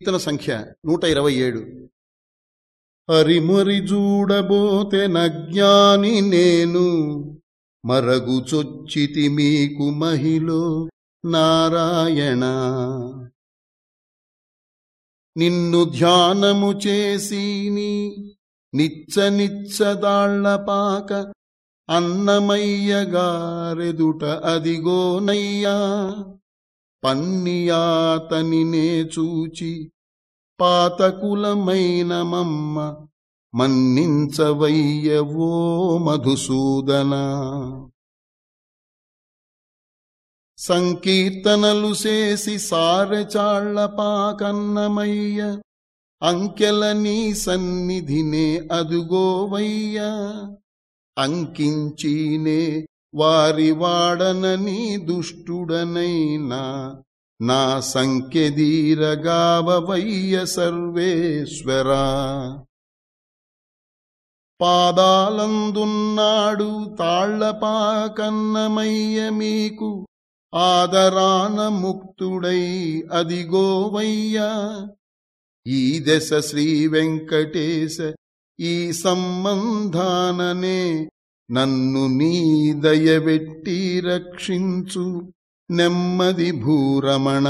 కీర్తన సంఖ్య నూట ఇరవై ఏడు. హరిమరి జూడబోతే నజ్ఞాని నేను మరగుచొచ్చితి మీకు మహిలో నారాయణ. నిన్ను ధ్యానము చేసిని నిచ్చ నిచ్చదాళ్ళపాక అన్నమయ్యగారెదుట అదిగోనయ్యా. పన్నియాతనినే చూచి పాతకులమైన మమ్మ మన్నించవయ్యవో మధుసూదన. సంకీర్తనలు చేసి సారెచాళ్ళపాకన్నమయ్య అంకెల నీ సన్నిధినే అదుగోవయ్యా. అంకించీనే వారి వాడనని దుష్టుడనైనా నా సంఖ్యదీరగావయ్య సర్వేశ్వరా. పాదాలందున్నాడు తాళ్ళపాకన్నమయ్య మీకు ఆదరాన ముక్తుడై అదిగోవయ్యా. ఈ దశ శ్రీ వెంకటేశ ఈ సంబంధాననే నన్ను నీ దయబెట్టి రక్షించు నెమ్మది భూరమణ.